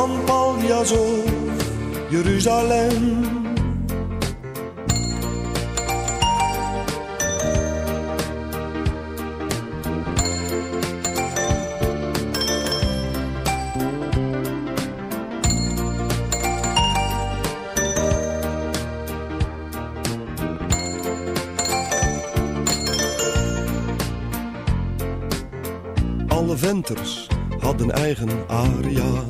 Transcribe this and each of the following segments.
Van Paljas of Jeruzalem. Alle venters hadden eigen aria's.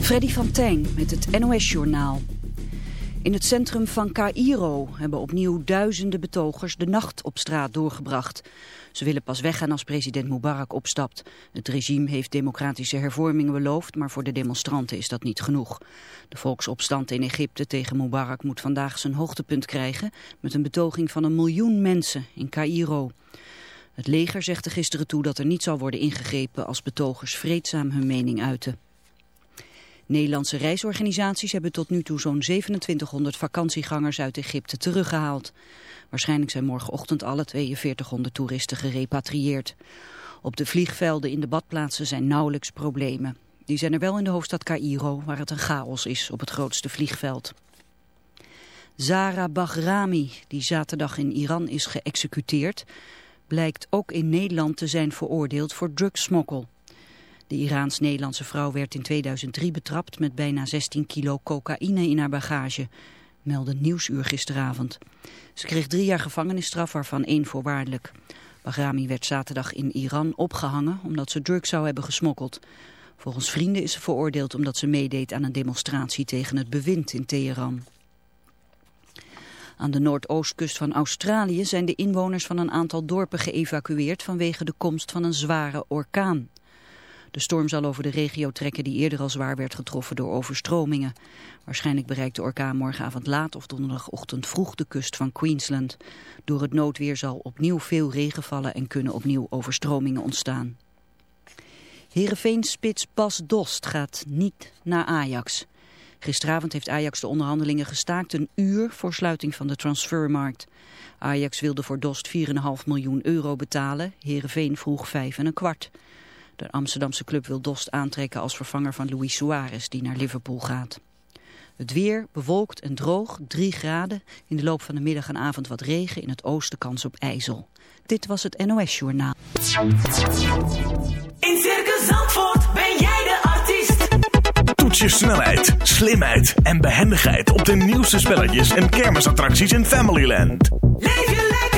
Freddy van Tijn met het NOS-journaal. In het centrum van Cairo hebben opnieuw duizenden betogers de nacht op straat doorgebracht. Ze willen pas weggaan als president Mubarak opstapt. Het regime heeft democratische hervormingen beloofd, maar voor de demonstranten is dat niet genoeg. De volksopstand in Egypte tegen Mubarak moet vandaag zijn hoogtepunt krijgen... met een betoging van een miljoen mensen in Cairo. Het leger zegt er gisteren toe dat er niet zal worden ingegrepen als betogers vreedzaam hun mening uiten. Nederlandse reisorganisaties hebben tot nu toe zo'n 2700 vakantiegangers uit Egypte teruggehaald. Waarschijnlijk zijn morgenochtend alle 4200 toeristen gerepatrieerd. Op de vliegvelden in de badplaatsen zijn nauwelijks problemen. Die zijn er wel in de hoofdstad Cairo, waar het een chaos is op het grootste vliegveld. Zara Bahrami, die zaterdag in Iran is geëxecuteerd, blijkt ook in Nederland te zijn veroordeeld voor drugsmokkel. De Iraans-Nederlandse vrouw werd in 2003 betrapt met bijna 16 kilo cocaïne in haar bagage, meldde Nieuwsuur gisteravond. Ze kreeg drie jaar gevangenisstraf, waarvan één voorwaardelijk. Bahrami werd zaterdag in Iran opgehangen omdat ze drugs zou hebben gesmokkeld. Volgens vrienden is ze veroordeeld omdat ze meedeed aan een demonstratie tegen het bewind in Teheran. Aan de noordoostkust van Australië zijn de inwoners van een aantal dorpen geëvacueerd vanwege de komst van een zware orkaan. De storm zal over de regio trekken die eerder al zwaar werd getroffen door overstromingen. Waarschijnlijk bereikt de orkaan morgenavond laat of donderdagochtend vroeg de kust van Queensland. Door het noodweer zal opnieuw veel regen vallen en kunnen opnieuw overstromingen ontstaan. Heerenveen-spits Bas Dost gaat niet naar Ajax. Gisteravond heeft Ajax de onderhandelingen gestaakt een uur voor sluiting van de transfermarkt. Ajax wilde voor Dost 4,5 miljoen euro betalen, Heerenveen vroeg 5 en een kwart. De Amsterdamse club wil Dost aantrekken als vervanger van Luis Suarez die naar Liverpool gaat. Het weer bewolkt en droog, 3 graden. In de loop van de middag en avond wat regen, in het oosten kans op ijzel. Dit was het NOS Journaal. In Circus Zandvoort ben jij de artiest. Toets je snelheid, slimheid en behendigheid op de nieuwste spelletjes en kermisattracties in Familyland. Leef je lekker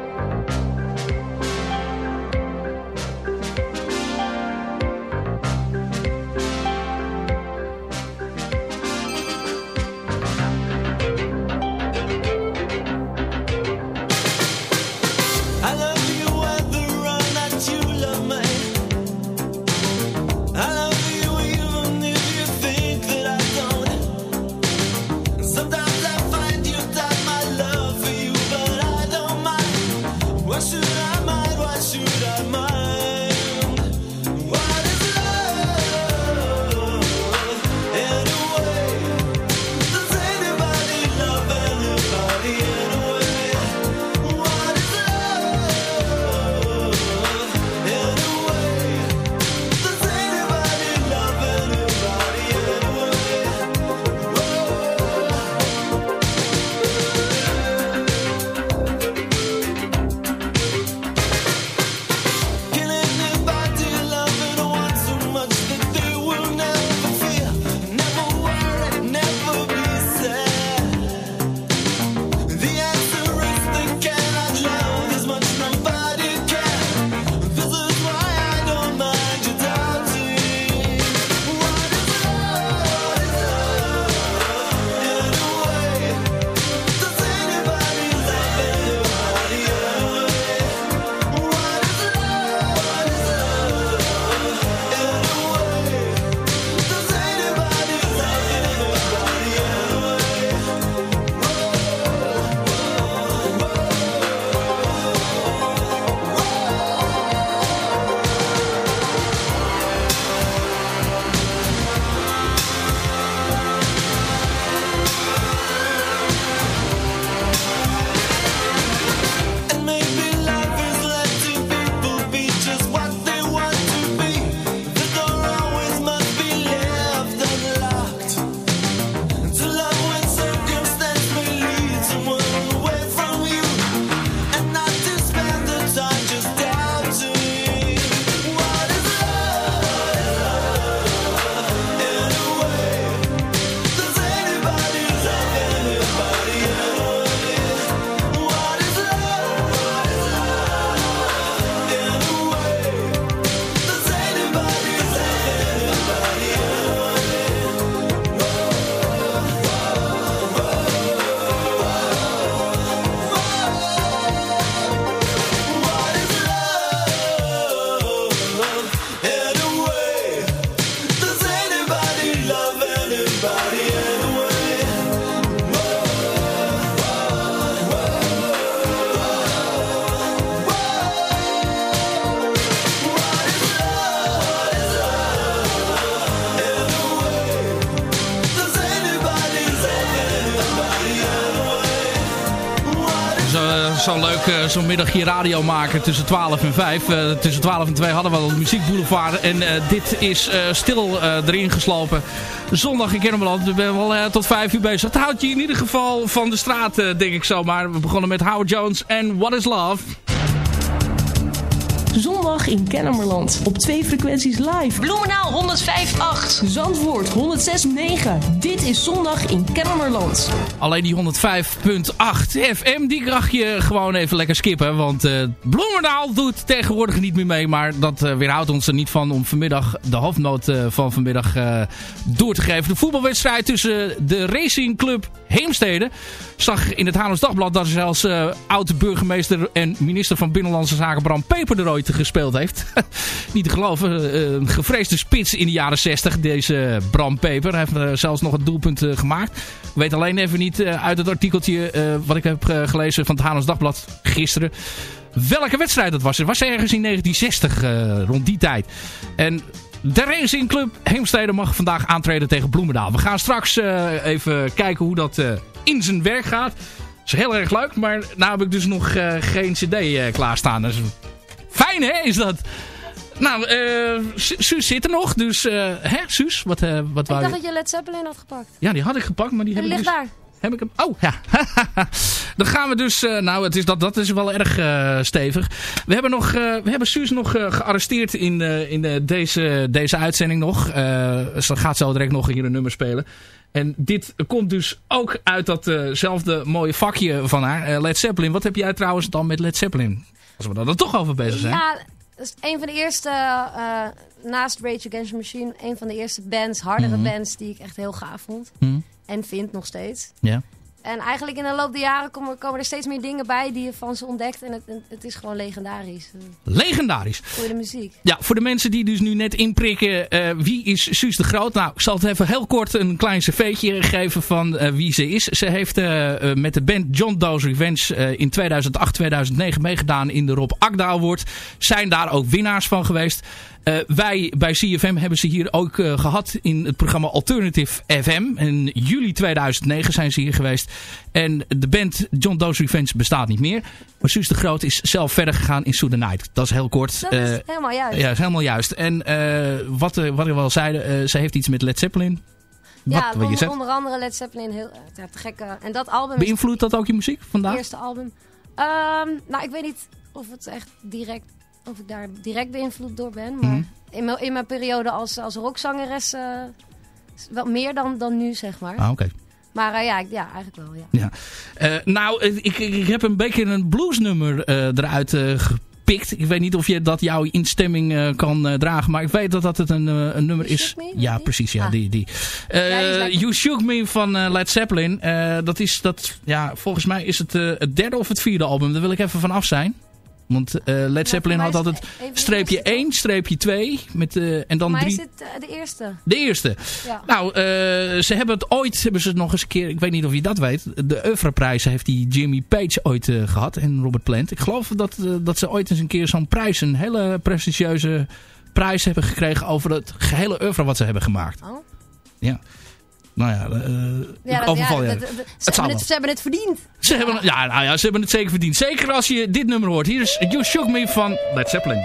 Zo'n middagje radio maken tussen 12 en 5. Eh, tussen 12 en 2 hadden we al een muziekboulevard. En eh, dit is eh, stil erin geslopen. Zondag in Kennemerland. We zijn wel tot 5 uur bezig. Het houdt je in ieder geval van de straat, denk ik zomaar. We begonnen met Howard Jones en What is Love. Zondag in Kennemerland. Op twee frequenties live. Bloemenaal 105.8. Zandvoort 106.9. Dit is Zondag in Kennemerland. Alleen die 105.8 FM, die mag je gewoon even lekker skippen. Want eh Bloemendaal doet tegenwoordig niet meer mee. Maar dat eh, weerhoudt ons er niet van om vanmiddag de hoofdnoot eh, van vanmiddag eh, door te geven. De voetbalwedstrijd tussen de Racing Club Heemstede. Zag in het Haarlems Dagblad dat zelfs eh oud-burgemeester en minister van Binnenlandse Zaken Bram Peper er ooit gespeeld heeft. niet te geloven, eh, een gevreesde spits in de jaren 60, deze Bram Peper. Hij heeft eh, zelfs nog het doelpunt gemaakt. Ik weet alleen even niet uit het artikeltje wat ik heb gelezen van het Haarlems Dagblad gisteren. Welke wedstrijd dat was. Het was ergens in 1960, eh, rond die tijd. En de Racing Club Heemstede mag vandaag aantreden tegen Bloemendaal. We gaan straks eh, even kijken hoe dat eh, in zijn werk gaat. Dat is heel erg leuk, maar nou heb ik dus nog eh, geen cd klaarstaan. Dus fijn hè, is dat? Nou, Su- Suus zit er nog, dus hè, Suus, wat, wat Ik wou dacht je? dat je Led Zeppelin had gepakt. Ja, die had ik gepakt, maar die heb Die ik ligt dus... daar. Heb ik hem? Oh, ja. Dan gaan we dus... eh, nou, het is dat, dat is wel erg eh, stevig. We hebben, nog, eh, we hebben Suus nog gearresteerd in, in deze, deze uitzending nog. Ze gaat zo direct nog hier een nummer spelen. En dit komt dus ook uit datzelfde mooie vakje van haar. Led Zeppelin. Wat heb jij trouwens dan met Led Zeppelin? Als we daar dan toch over bezig zijn. Ja, dat is een van de eerste, naast Rage Against the Machine, een van de eerste bands, hardere Mhm. bands die ik echt heel gaaf vond. Hm, En vind nog steeds. Ja. En eigenlijk in de loop der jaren komen, komen er steeds meer dingen bij die je van ze ontdekt. En het, het is gewoon legendarisch. Legendarisch. Goede muziek. Ja, voor de mensen die dus nu net inprikken, eh, wie is Suus de Groot? Nou, ik zal het even heel kort een klein cv'tje geven van eh, wie ze is. Ze heeft eh, met de band John Doe's Revenge in 2008, 2009 meegedaan in de Rob Akda Award. Zijn daar ook winnaars van geweest. Eh, wij bij CFM hebben ze hier ook eh, gehad in het programma Alternative FM. In juli 2009 zijn ze hier geweest. En de band John Doe's Revenge bestaat niet meer. Maar Suus de Groot is zelf verder gegaan in Soothe Night. Dat is heel kort. Dat is Eh, helemaal juist. ja, is helemaal juist. En wat, wat ik wel zei, ze heeft iets met Led Zeppelin. Wat, ja, wat onder, onder andere Led Zeppelin. Heel, ja, te gekke. En dat album Beïnvloedt dat ook je muziek het vandaag? eerste album. Ehm, nou, ik weet niet of het echt direct, of ik daar direct beïnvloed door ben. Maar Mhm. in, mijn, in mijn periode als, als rockzangeres is wel meer dan, dan nu, zeg maar. Ah, oké. Maar eh, ja, ik- ja, eigenlijk wel, ja. Ja. Eh, nou, ik, ik, heb een beetje een bluesnummer eruit gepikt. Ik weet niet of je dat jouw instemming kan dragen. Maar ik weet dat dat het een, een nummer You is. Me? Ja, Die? precies. Ja, Ah. die. die. Ja, you Shook Me van Led Zeppelin. Dat is dat, ja, volgens mij is het het derde of het vierde album. Daar wil ik even van af zijn. Want eh, Led Zeppelin voor had altijd streepje eerste, 1, streepje 2. Met, eh, en dan Voor mij drie. is het eh, de eerste. De eerste. Ja. Nou, ze hebben het ooit, hebben ze het nog eens een keer, ik weet niet of je dat weet, de Oeuvreprijs heeft die Jimmy Page ooit eh, gehad en Robert Plant. Ik geloof dat, dat ze ooit eens een keer zo'n prijs, een hele prestigieuze prijs hebben gekregen over het gehele oeuvre wat ze hebben gemaakt. Oh. Ja. Nou ja, eh Ja, dat, overval ja, dat- dat- Het ze, hebben het, ze hebben het verdiend. Ze hebben, ja, nou ja, ze hebben het zeker verdiend. Zeker als je dit nummer hoort. Hier is You Shook Me van Led Zeppelin.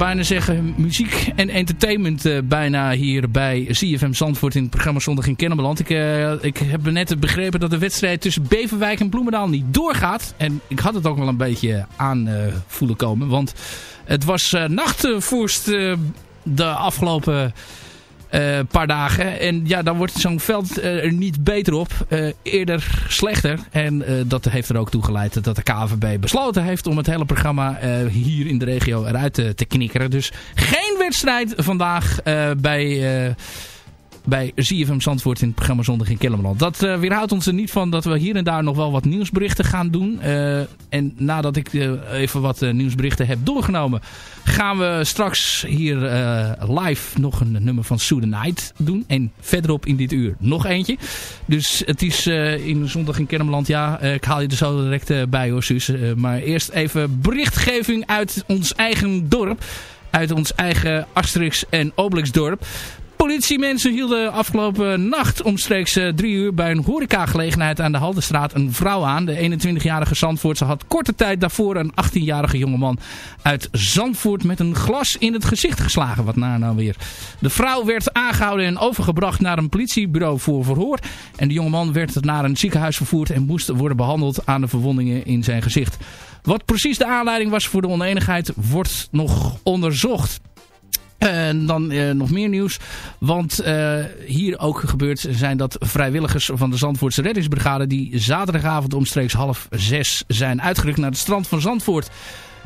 bijna zeggen muziek en entertainment eh, bijna hier bij CFM Zandvoort in het programma Zondag in Kennemerland. Ik, eh, ik heb net begrepen dat de wedstrijd tussen Beverwijk en Bloemendaal niet doorgaat. En ik had het ook wel een beetje aan eh, voelen komen. Want het was nachtvoerst de afgelopen een paar dagen. En ja, dan wordt zo'n veld eh, er niet beter op. Eh, eerder slechter. En eh, dat heeft er ook toe geleid dat de KVB besloten heeft om het hele programma eh, hier in de regio eruit te, knikkeren. Dus geen wedstrijd vandaag eh, bij... bij ZFM Zandvoort in het programma Zondag in Kellerland. Dat eh, weerhoudt ons er niet van dat we hier en daar nog wel wat nieuwsberichten gaan doen. Eh, en nadat ik eh, even wat nieuwsberichten heb doorgenomen... gaan we straks hier live nog een nummer van Sue the Night doen. En verderop in dit uur nog eentje. Dus het is in Zondag in Kermeland. Ja, ik haal je er zo direct bij hoor, Suus. Maar eerst even berichtgeving uit ons eigen dorp. Uit ons eigen Asterix en Obelix dorp. Politiemensen hielden afgelopen nacht omstreeks eh, drie uur bij een horecagelegenheid aan de Haldenstraat een vrouw aan. De 21-jarige Zandvoortse had korte tijd daarvoor een 18-jarige jongeman uit Zandvoort met een glas in het gezicht geslagen. Wat nou nou weer. De vrouw werd aangehouden en overgebracht naar een politiebureau voor verhoor. En de jongeman werd naar een ziekenhuis vervoerd en moest worden behandeld aan de verwondingen in zijn gezicht. Wat precies de aanleiding was voor de oneenigheid wordt nog onderzocht. En dan eh, nog meer nieuws. Want eh, hier ook gebeurd zijn dat vrijwilligers van de Zandvoortse reddingsbrigade... die zaterdagavond omstreeks half zes zijn uitgerukt naar het strand van Zandvoort...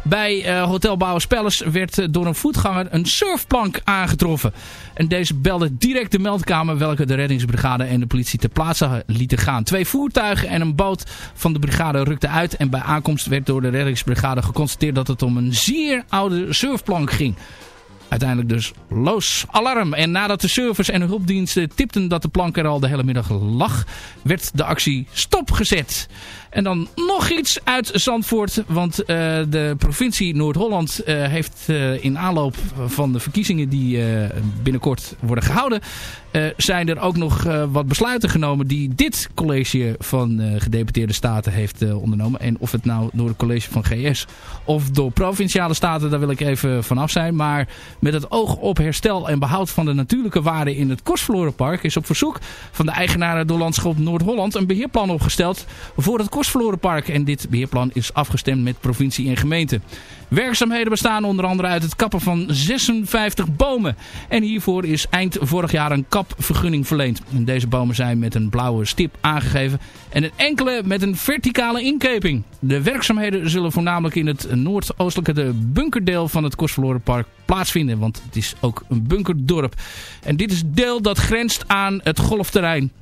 Bij eh, Hotel Bouwers Palace werd door een voetganger een surfplank aangetroffen. En deze belde direct de meldkamer welke de reddingsbrigade en de politie ter plaatse lieten gaan. Twee voertuigen en een boot van de brigade rukten uit. En bij aankomst werd door de reddingsbrigade geconstateerd dat het om een zeer oude surfplank ging. Uiteindelijk dus los alarm. En nadat de servers en hulpdiensten tipten dat de plank er al de hele middag lag, werd de actie stopgezet. En dan nog iets uit Zandvoort. Want uh, de provincie Noord-Holland uh, heeft uh, in aanloop van de verkiezingen die binnenkort worden gehouden... zijn er ook nog wat besluiten genomen die dit college van gedeputeerde staten heeft ondernomen. En of het nou door het college van GS of door provinciale staten, daar wil ik even vanaf zijn. Maar met het oog op herstel en behoud van de natuurlijke waarden in het Kostverlorenpark... is op verzoek van de eigenaren door Landschap Noord-Holland een beheerplan opgesteld voor het Kostverlorenpark. En dit beheerplan is afgestemd met provincie en gemeente. Werkzaamheden bestaan onder andere uit het kappen van 56 bomen. En hiervoor is eind vorig jaar een kapvergunning verleend. En deze bomen zijn met een blauwe stip aangegeven en een enkele met een verticale inkeping. De werkzaamheden zullen voornamelijk in het noordoostelijke de bunkerdeel van het Kostverlorenpark plaatsvinden. Want het is ook een bunkerdorp. En dit is deel dat grenst aan het golfterrein.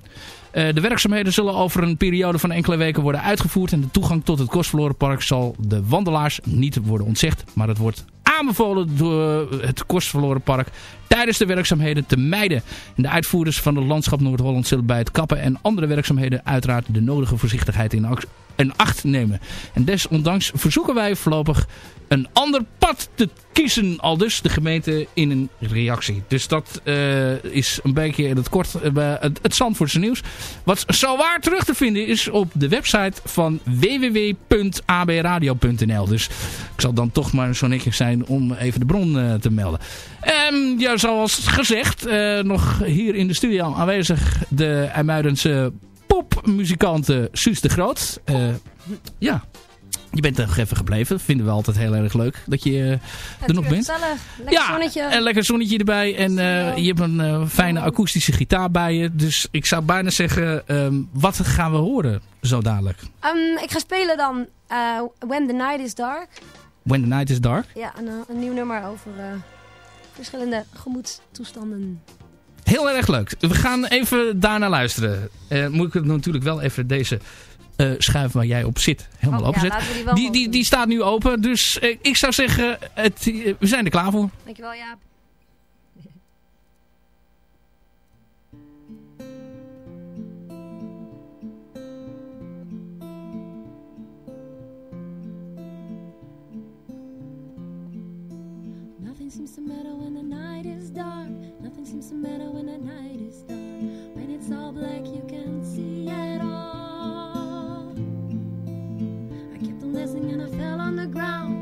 Uh, de werkzaamheden zullen over een periode van enkele weken worden uitgevoerd. En de toegang tot het Kostverlorenpark zal de wandelaars niet worden ontzegd. Maar het wordt aanbevolen door het Kostverlorenpark tijdens de werkzaamheden te mijden. En de uitvoerders van het landschap Noord-Holland zullen bij het kappen en andere werkzaamheden uiteraard de nodige voorzichtigheid in, acht nemen. En desondanks verzoeken wij voorlopig een ander pad te kiezen. Al dus de gemeente in een reactie. Dus dat uh, is een beetje in het kort uh, het, het Zandvoortse nieuws. Wat zo waar terug te vinden is op de website van www.abradio.nl. Dus ik zal dan toch maar zo netjes zijn om even de bron uh, te melden. En ja, zoals gezegd, nog hier in de studio aanwezig de IJmuidense popmuzikante Suus de Groot. ja, je bent er nog even gebleven. Vinden we altijd heel erg leuk dat je uh, ja, er nog bent. Gezellig. Lekker ja, zonnetje. en lekker zonnetje erbij. En uh, je hebt een uh, fijne akoestische gitaar bij je. Dus ik zou bijna zeggen, um, wat gaan we horen zo dadelijk? Um, ik ga spelen dan When the Night is Dark. When the Night is Dark? Ja, een, een nieuw nummer over verschillende gemoedstoestanden. Heel erg leuk. We gaan even daarna luisteren. moet ik natuurlijk wel even deze... Uh, schuif waar jij op zit helemaal oh. Ja, die, die, die, die staat nu open. Dus uh, ik zou zeggen, het, uh, we zijn er klaar voor. Dankjewel Jaap. The ground,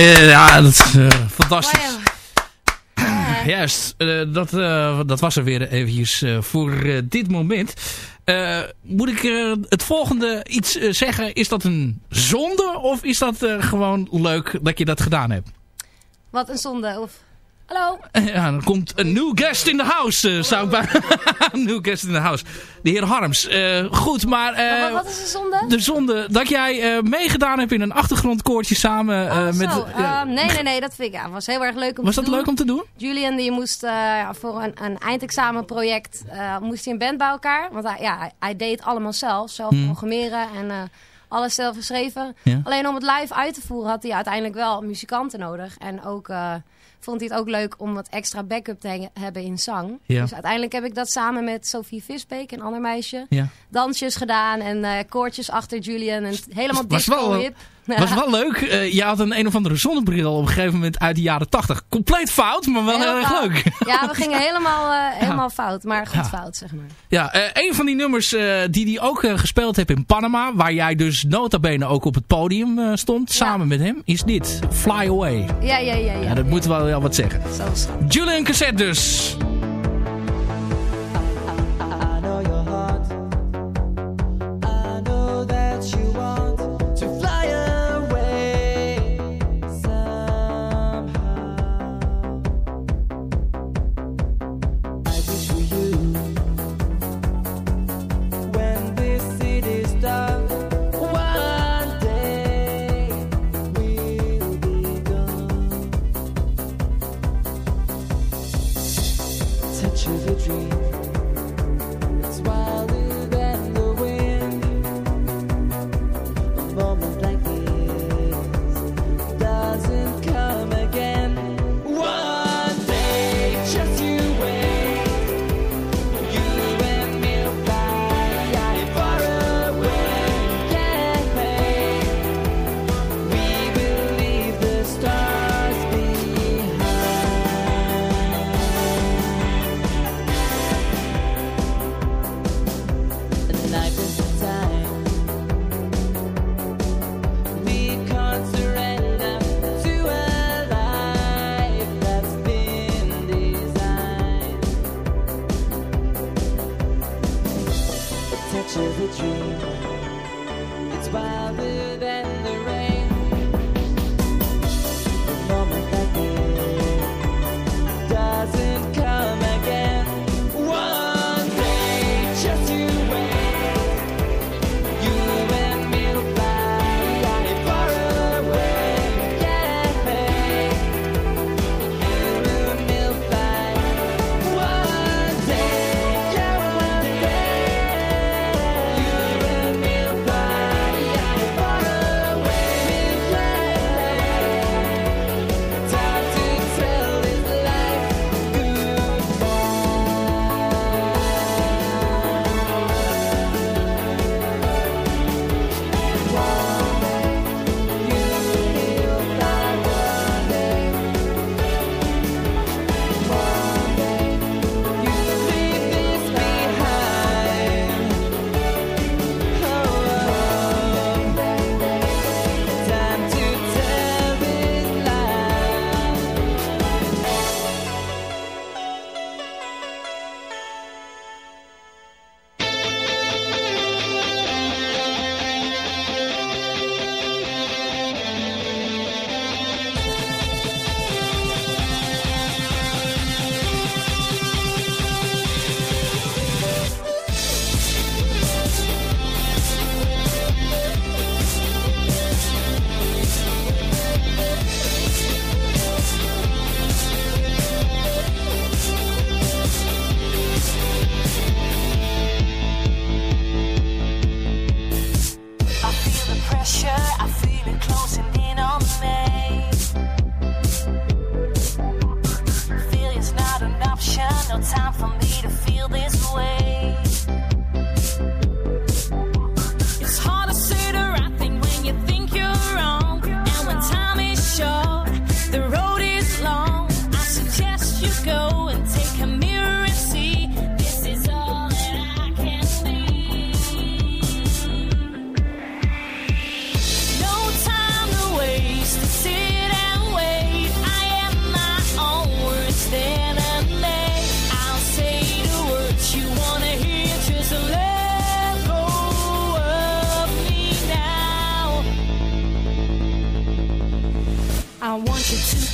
ja, dat is eh, fantastisch. Juist, eh, dat, eh, dat was er weer eventjes eh, voor eh, dit moment. Eh, moet ik eh, het volgende iets eh, zeggen? Is dat een zonde of is dat eh, gewoon leuk dat je dat gedaan hebt? Wat een zonde. Of... Hallo? Eh, Ja, dan komt een new guest in the house, eh, zou ik bij... new guest in the house. De heer Harms. Eh, goed, maar... eh, wat, wat is de zonde? de zonde dat jij meegedaan hebt in een achtergrondkoortje samen eh, met... Ehm, nee, nee, nee, dat vind ik ja, was heel erg leuk om was te dat doen. leuk om te doen? Julian die moest ja, voor een, een eindexamenproject moest hij een band bij elkaar. Want hij, ja, hij, deed het allemaal zelf. Zelf Hmm. programmeren en alles zelf geschreven. Ja. Alleen om het live uit te voeren had hij uiteindelijk wel muzikanten nodig. En ook vond hij het ook leuk om wat extra backup te he- hebben in zang. Ja. Dus uiteindelijk heb ik dat samen met Sophie Visbeek, een ander meisje, Ja. dansjes gedaan en eh, koortjes achter Julian. En helemaal was wel, disco hip. Was wel leuk. Eh, je had een een of andere zonnebril op een gegeven moment uit de jaren 80. Compleet fout, maar wel heel, erg fout. leuk. Ja, we gingen helemaal, eh, helemaal fout. Maar goed Ja. fout, zeg maar. Ja, eh, een van die nummers die hij ook gespeeld heeft in Panama, waar jij dus nota bene ook op het podium stond, samen met hem, is dit. Fly Away. Ja, ja, ja. ja, dat moet wel, wel wat zeggen. Julian Cassette dus.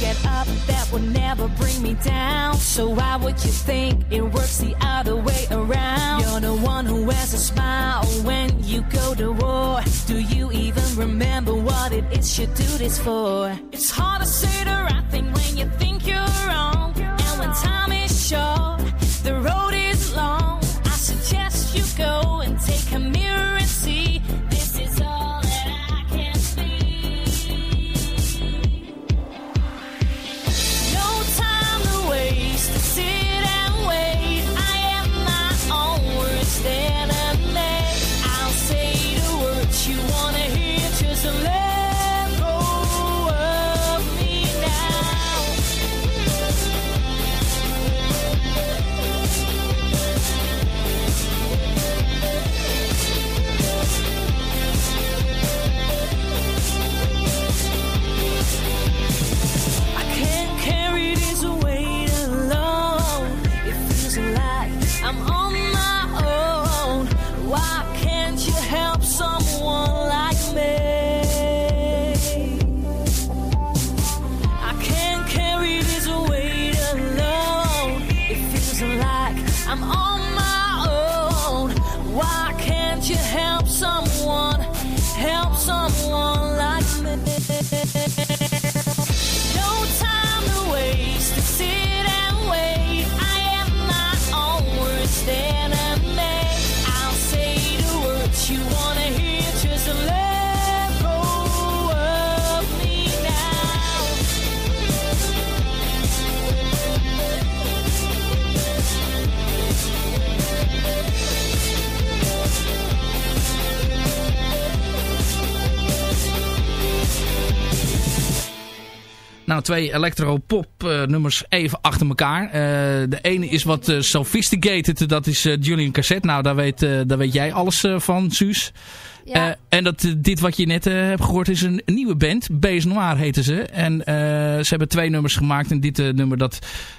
Get up, that will never bring me down. So why would you think it works the other way around? You're the one who has a smile when you go to war. Do you even remember what it is you do this for? It's hard to say the right thing when you think you're wrong. And when time is short, Twee electro-pop eh, nummers even achter elkaar. Eh, de ene is wat eh, sophisticated, dat is Julian Cassette. Nou, daar weet, daar weet jij alles van, Suus. Ja. En dat, dit wat je net hebt gehoord is een, nieuwe band. Bees Noir heten ze. En ze hebben twee nummers gemaakt. En dit nummer dat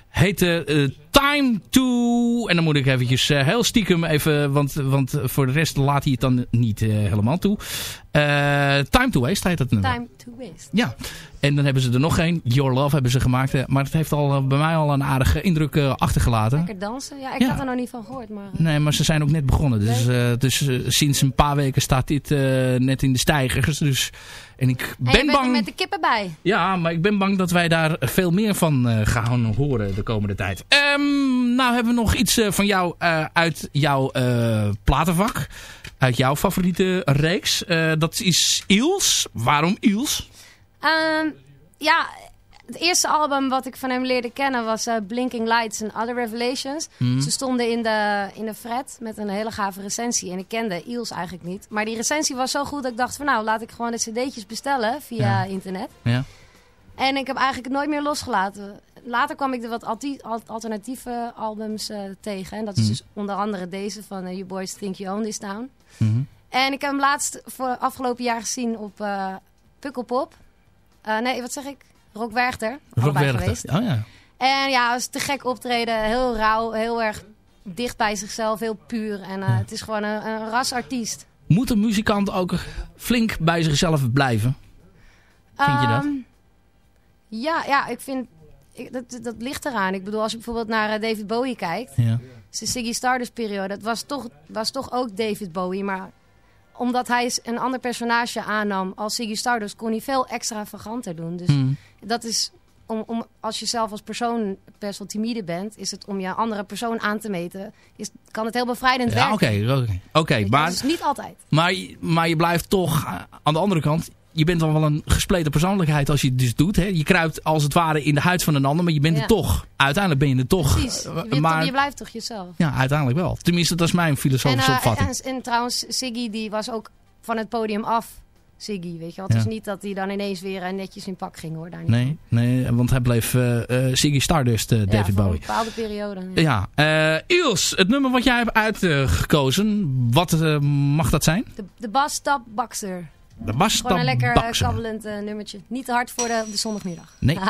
heette eh, Time to... En dan moet ik eventjes eh, heel stiekem even... Want, want voor de rest laat hij het dan niet eh, helemaal toe. Time to Waste heet dat nummer. Time to waste. Ja, en dan hebben ze er nog één. Your Love hebben ze gemaakt. Maar het heeft al bij mij al een aardige indruk achtergelaten. Lekker dansen? Ja, ik Ja. had er nog niet van gehoord, maar... Nee, maar ze zijn ook net begonnen. Dus, dus sinds een paar weken staat dit net in de stijgers. Dus, en ik ben bang... met de kippen bij. Ja, maar ik ben bang dat wij daar veel meer van eh, gaan horen de komende tijd. Ehm, nou hebben we nog iets eh, van jou eh, uit jouw platenvak. Uit jouw favoriete reeks. Dat is Iels. Waarom Iels? Ehm, ja, het eerste album wat ik van hem leerde kennen was eh, Blinking Lights and Other Revelations. Mhm. Ze stonden in de, in de fret met een hele gave recensie. En ik kende Iels eigenlijk niet. Maar die recensie was zo goed dat ik dacht van nou, laat ik gewoon de cd'tjes bestellen via Ja. internet. Ja. En ik heb eigenlijk nooit meer losgelaten. Later kwam ik er wat alternatieve albums eh, tegen. En dat is Mhm. dus onder andere deze van eh, You Boys Think You Own This Town. Mhm. En ik heb hem laatst voor afgelopen jaar gezien op Pukkelpop. Nee, wat zeg ik? Rock Werchter. Rock Werchter. geweest. Oh ja. En ja, het was te gek optreden. Heel rauw, heel erg dicht bij zichzelf, heel puur. En eh, het is gewoon een, een rasartiest. Moet een muzikant ook flink bij zichzelf blijven? Vind je dat? Ehm, Ja, ja, ik vind... Ik, dat, dat ligt eraan. Ik bedoel, als je bijvoorbeeld naar eh, David Bowie kijkt... Ja. Zijn Ziggy Stardust periode, dat was toch, was toch ook David Bowie. Maar omdat hij een ander personage aannam als Ziggy Stardust... kon hij veel extravaganter doen. Dus Hmm. Dat is... Om, om, als je zelf als persoon best wel timide bent... is het om je andere persoon aan te meten... Is, kan het heel bevrijdend Ja, werken. oké. Oké, je, maar, Dus niet altijd. maar, maar je blijft toch eh, aan de andere kant... Je bent dan wel een gespleten persoonlijkheid als je het dus doet. Hè? Je kruipt als het ware in de huid van een ander, maar je bent Ja. er toch. Uiteindelijk ben je er toch. Precies. Je, Eh, toch- maar je blijft toch jezelf. ja, uiteindelijk wel. Tenminste, dat is mijn En, filosofische eh, opvatting. en, en trouwens, Siggy die was ook van het podium af. Siggy, weet je wel. Het Ja. is niet dat hij dan ineens weer eh, netjes in pak ging hoor. Daar niet Nee, nee, want hij bleef eh eh, Ziggy Stardust, eh, Ja, David voor Bowie. een bepaalde periode. Ja. Ja, eh Iels, het nummer wat jij hebt uitgekozen, wat mag dat zijn? De, de Baxter. De Bas Gewoon een lekker Baxter. kabbelend nummertje. Niet te hard voor de, de zondagmiddag. Nee.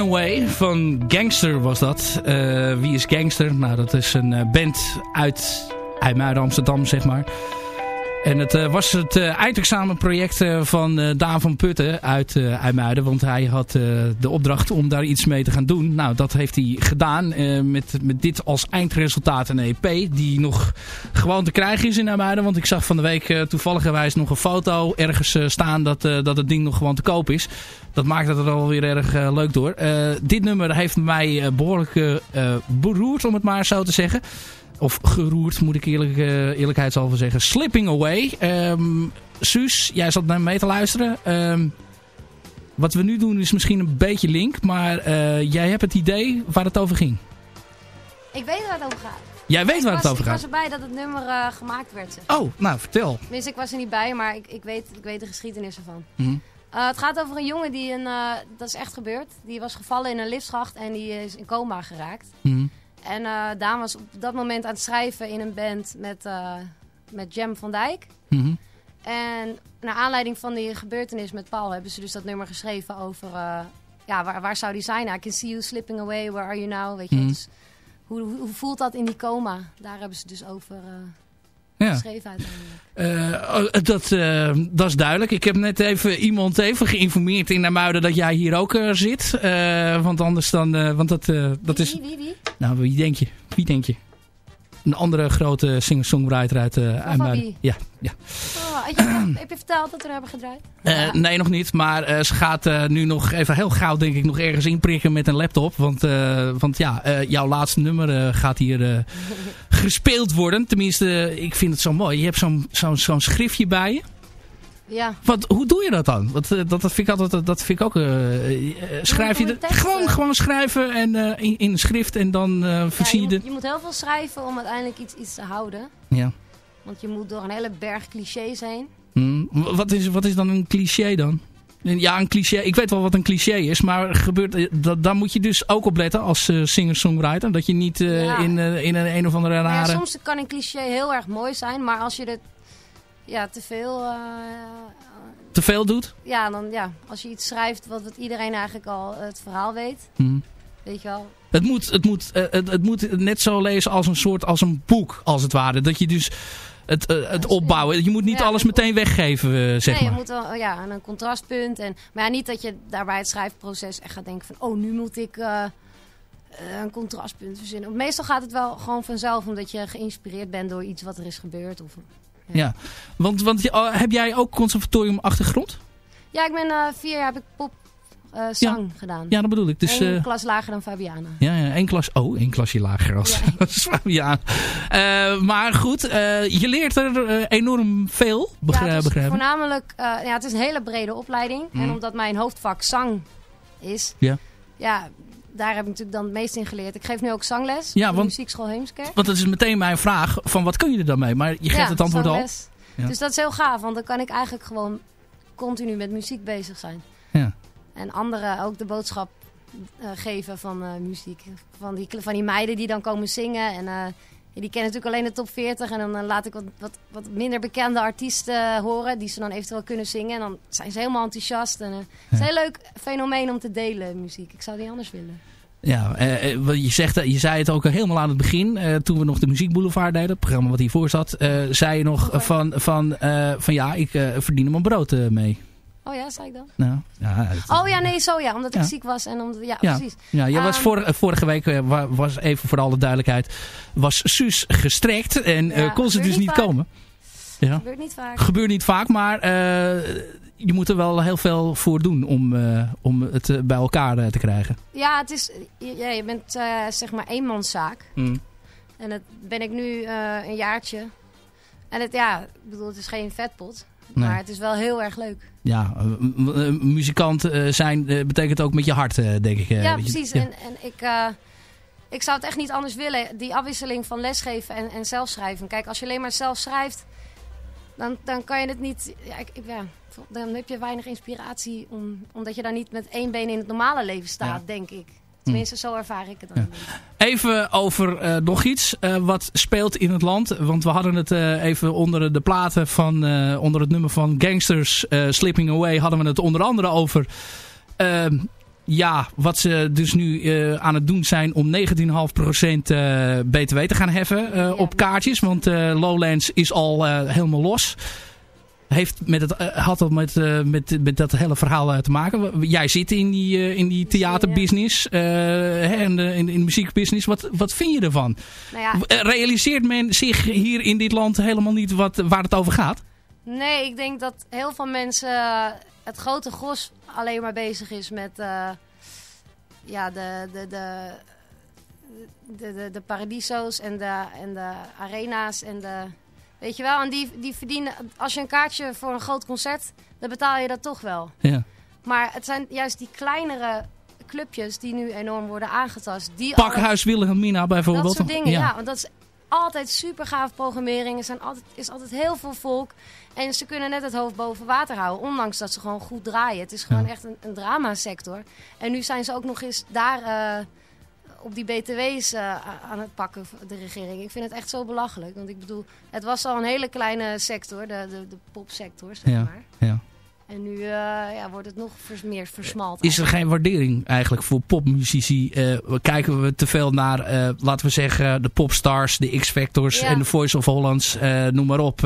Away van Gangster was dat. Eh, wie is Gangster? Nou, dat is een eh, band uit IJmuiden, Amsterdam, zeg maar. En het eh, was het eh, eindexamenproject eh, van Daan van Putten uit IJmuiden. Want hij had de opdracht om daar iets mee te gaan doen. Nou, dat heeft hij gedaan. met, met dit als eindresultaat een EP. Die nog gewoon te krijgen is in IJmuiden. Want ik zag van de week toevalligerwijs nog een foto ergens staan dat, dat het ding nog gewoon te koop is. Dat maakt het er alweer erg leuk door. Dit nummer heeft mij eh, behoorlijk eh, eh, beroerd, om het maar zo te zeggen. Of geroerd, moet ik eerlijk, uh, eerlijkheidshalve zeggen. Slipping Away. Um, Suus, jij zat naar mee te luisteren. Um, wat we nu doen is misschien een beetje link. Maar uh, jij hebt het idee waar het over ging. Ik weet waar het over gaat. Jij weet ik waar was, het over ik gaat? was erbij dat het nummer uh, gemaakt werd. Zeg. Oh, nou vertel. Tenminste, ik was er niet bij, maar ik, ik, weet, ik weet de geschiedenis ervan. Mm -hmm. Uh, het gaat over een jongen die een, dat is echt gebeurd. Die was gevallen in een liftschacht en die is in coma geraakt. Mhm. Mm -hmm. En uh, Daan was op dat moment aan het schrijven in een band met, uh, met Jam van Dijk. Mhm. Mm -hmm. En naar aanleiding van die gebeurtenis met Paul hebben ze dus dat nummer geschreven over... Uh, ja, waar, waar zou die zijn? I can see you slipping away, where are you now? Weet je, Mhm. mm -hmm. dus hoe, hoe, hoe, voelt dat in die coma? Daar hebben ze dus over ja. geschreven uiteindelijk. Uh, dat, uh, dat is duidelijk. Ik heb net even iemand even geïnformeerd in Namuiden dat jij hier ook uh, zit. want anders dan... want dat, dat wie, is... Wie, wie, wie? Nou, wie denk je? Wie denk je? Een andere grote singer-songwriter uit uh, IJmuiden. Ja, ja. Oh, heb, je, heb je verteld dat we hebben gedraaid? Uh, nee, nog niet. Maar uh, ze gaat uh, nu nog even heel gauw, denk ik, nog ergens inprikken met een laptop. Want, want ja, jouw laatste nummer gaat hier gespeeld worden. Tenminste, ik vind het zo mooi. Je hebt zo'n zo'n zo'n schriftje bij je. Ja. Wat, hoe doe je dat dan? Want, dat, dat vind ik altijd, dat vind ik ook. schrijf je, je gewoon, gewoon schrijven en in, in schrift en dan voorzie ja, je de. Je moet heel veel schrijven om uiteindelijk iets, iets te houden. Ja. Want je moet door een hele berg clichés heen. Hmm. Wat, is, wat is dan een cliché dan? Ja, een cliché. Ik weet wel wat een cliché is, maar gebeurt, dat, daar moet je dus ook op letten als uh, singer-songwriter. Dat je niet uh, ja. in, uh, in een, een of andere rare... Ja, soms kan een cliché heel erg mooi zijn, maar als je het ja, te veel... eh, te veel doet? Ja, dan, ja, als je iets schrijft wat, wat iedereen eigenlijk al het verhaal weet. Hmm. Weet je wel. Het moet, het, moet, het, het moet net zo lezen als een soort, als een boek, als het ware. Dat je dus het, uh, het opbouwen. Je moet niet ja, alles meteen weggeven, zeg nee, maar. je moet wel ja, aan een contrastpunt. En, maar ja, niet dat je daarbij het schrijfproces echt gaat denken van... oh, nu moet ik een contrastpunt verzinnen. Meestal gaat het wel gewoon vanzelf... omdat je geïnspireerd bent door iets wat er is gebeurd. Of, ja. want, want heb jij ook conservatorium achtergrond? Ja, ik ben vier jaar heb ik pop uh, zang ja. gedaan. Ja, dat bedoel ik. Dus, Eén uh, klas lager dan Fabiana. Ja, ja, één klas. Oh, één klasje lager als, ja. als Fabiana. Uh, maar goed, je leert er enorm veel, begrijp, ja, het is begrijp Voornamelijk, ja, het is een hele brede opleiding. Mm. En omdat mijn hoofdvak zang is, ja. ja, daar heb ik natuurlijk dan het meest in geleerd. Ik geef nu ook zangles ja, want, de muziekschool Heemskerk. Want dat is meteen mijn vraag, van wat kun je er dan mee? Maar je geeft ja, het antwoord zangles. al. Ja. Dus dat is heel gaaf, want dan kan ik eigenlijk gewoon continu met muziek bezig zijn. Ja. En anderen ook de boodschap uh, geven van uh, muziek. Van die, van die meiden die dan komen zingen. En uh, die kennen natuurlijk alleen de top 40. En dan laat ik wat, wat, wat minder bekende artiesten horen. Die ze dan eventueel kunnen zingen. En dan zijn ze helemaal enthousiast. En, het is een heel leuk fenomeen om te delen, muziek. Ik zou die anders willen. Ja, eh, je, zegt, je zei het ook helemaal aan het begin, eh, toen we nog de Muziek Boulevard deden, het programma wat hiervoor zat, eh, zei je nog van, van, van ja, ik verdien er mijn brood mee. Oh ja, zei ik dan? Nou, ja, het, oh ja, nee, zo ja. Omdat ik ja. ziek was en omdat... Ja, ja. precies. Ja, je um, was vorige, vorige week, uh, was even voor alle duidelijkheid, was Suus gestrekt en uh, kon ze dus niet, komen. Ja. Gebeurt niet vaak. Gebeurt niet vaak, maar uh, je moet er wel heel veel voor doen om, om het bij elkaar te krijgen. Ja, het is, ja, je bent zeg maar eenmanszaak. Mm. En dat ben ik nu een jaartje. En het, ja, ik bedoel, het is geen vetpot. Nee. Maar het is wel heel erg leuk. Ja, muzikant uh, zijn betekent ook met je hart, denk ik. ja, precies. Ja. En, en ik, ik zou het echt niet anders willen. Die afwisseling van lesgeven en, en zelfschrijven. Kijk, als je alleen maar zelf schrijft, dan, dan kan je het niet... Ja, ik, ik, ja, dan heb je weinig inspiratie, om, omdat je dan niet met één been in het normale leven staat, ja. denk ik. Tenminste, zo ervaar ik het dan. Ja. Even over uh, nog iets uh, wat speelt in het land. Want we hadden het uh, even onder de platen van, onder het nummer van Gangsters Slipping Away, hadden we het onder andere over ja, wat ze dus nu eh, aan het doen zijn om 19,5% eh btw te gaan heffen eh, op kaartjes. Want eh, Lowlands is al eh, helemaal los. Heeft met het, eh, had dat met, eh, met, met dat hele verhaal eh, te maken. Jij zit in die, in die theaterbusiness hè, en de, in, in de muziekbusiness. Wat, wat vind je ervan? Nou ja, Realiseert men zich hier in dit land helemaal niet wat, waar het over gaat? Nee, ik denk dat heel veel mensen, het grote gros, alleen maar bezig is met ja, de, de, de, de, de, de paradiso's en de, en de arena's en de... Weet je wel, en die, die verdienen... Als je een kaartje voor een groot concert, dan betaal je dat toch wel. Ja. Maar het zijn juist die kleinere clubjes die nu enorm worden aangetast. Die alle- Pakhuis Wilhelmina bijvoorbeeld. dat soort dingen, ja. Want dat is altijd super gaaf programmering. Er zijn altijd, is altijd heel veel volk. En ze kunnen net het hoofd boven water houden. Ondanks dat ze gewoon goed draaien. Het is gewoon echt een, een dramasector. En nu zijn ze ook nog eens daar eh, op die btw's eh, aan het pakken, de regering. Ik vind het echt zo belachelijk. Want ik bedoel, het was al een hele kleine sector. De, de, de popsector, zeg Ja, maar. ja. En nu eh, ja, wordt het nog vers- meer versmalt. Is er geen waardering eigenlijk voor popmuzici? Eh, kijken we te veel naar, eh, laten we zeggen, de popstars, de X-Factors Ja. en de Voice of Hollands, noem maar op.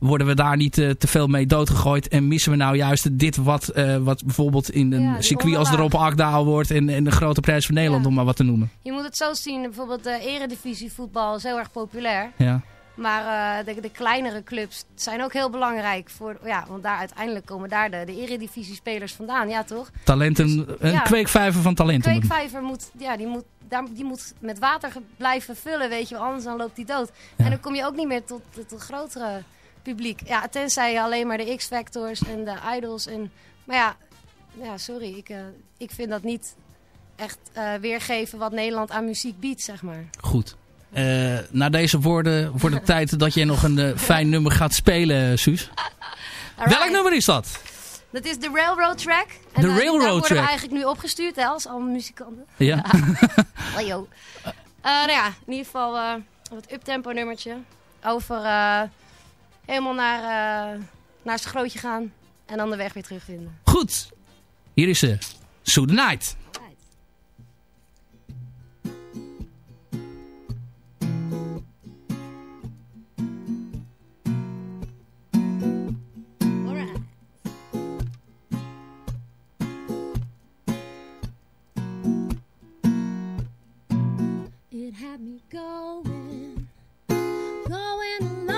Worden we daar niet te veel mee doodgegooid? En missen we nou juist dit wat, wat bijvoorbeeld in een Ja, circuit als de Rob onderlaag. Akda wordt en, en de Grote Prijs van Nederland, om maar wat te noemen? Je moet het zo zien, bijvoorbeeld de eredivisie voetbal is heel erg populair. Ja. Maar eh, de, de kleinere clubs zijn ook heel belangrijk. Voor, ja, want daar uiteindelijk komen daar de, de eredivisie-spelers vandaan. Ja, toch? Talenten, een Dus, ja. kweekvijver van talenten. Kweekvijver moet, ja, die moet, daar, die moet met water blijven vullen, weet je. Anders dan loopt die dood. Ja. En dan kom je ook niet meer tot het grotere publiek. Ja, tenzij je alleen maar de X-Factors en de Idols. En, maar ja, ja sorry. Ik, eh, ik vind dat niet echt eh, weergeven wat Nederland aan muziek biedt, zeg maar. Goed. Eh, na deze woorden wordt het tijd dat jij nog een eh, fijn nummer gaat spelen, Suus. Alright. Welk nummer is dat? Dat is de Railroad Track. En De Railroad daar worden Track. we eigenlijk nu opgestuurd, hè, als alle muzikanten. Ja. Yo. Eh, nou ja, in ieder geval een wat uptempo nummertje. Over eh, helemaal naar, naar zijn grootje gaan. En dan de weg weer terugvinden. Goed. Hier is ze. So the Night. It had me going, going along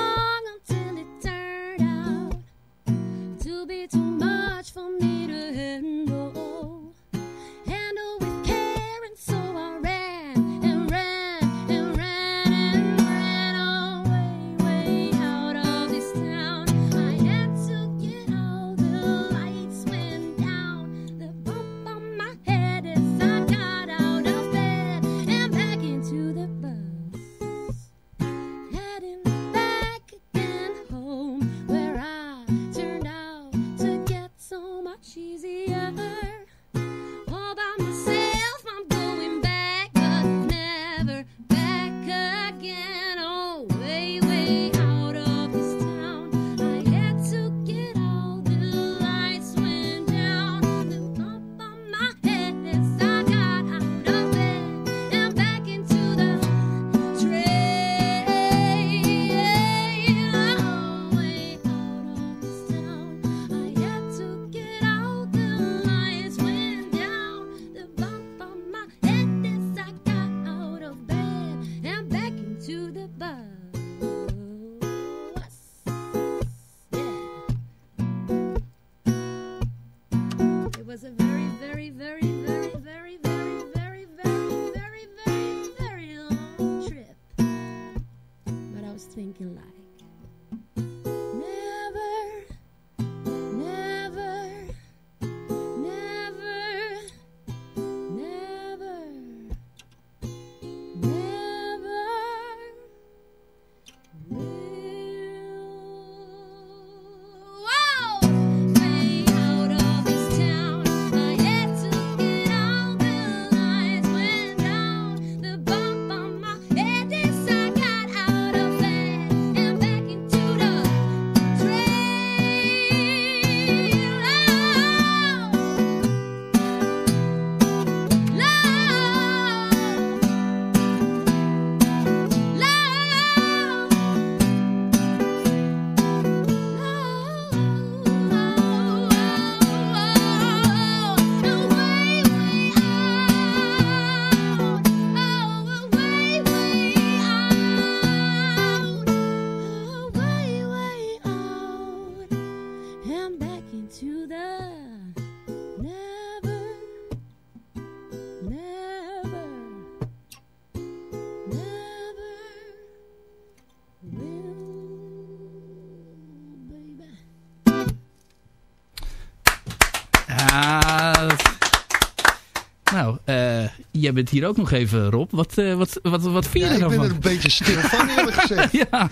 jij bent hier ook nog even, Rob. Wat, eh, wat, wat, wat vind je Ja, ik ben er een beetje stil van eerlijk gezegd. ja.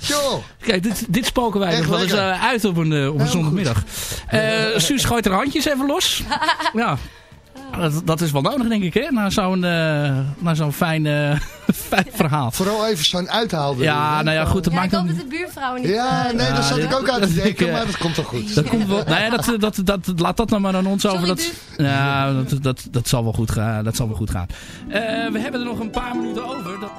Kijk, dit, dit spoken wij nog wel eens eh, uit op een, eh, op een zondagmiddag. Eh Suus gooit haar handjes even los. ja. Dat, dat is wel nodig, denk ik, hè? Na zo'n eh, na zo'n fijn, eh, fijn verhaal. Vooral even zo'n uithaalde. Ja, nou ja, goed, dat Ja, maakt ik hoop dat de buurvrouw niet... Ja, eh, nee, dat zat ik ook aan te denken, maar dat komt wel goed. Dat komt wel. Nee, dat, dat, dat, dat, laat dat nou maar aan ons over. Dat, ja, dat, dat, dat, zal wel goed gaan. Dat zal wel goed gaan. Eh, we hebben er nog een paar minuten over. Dat,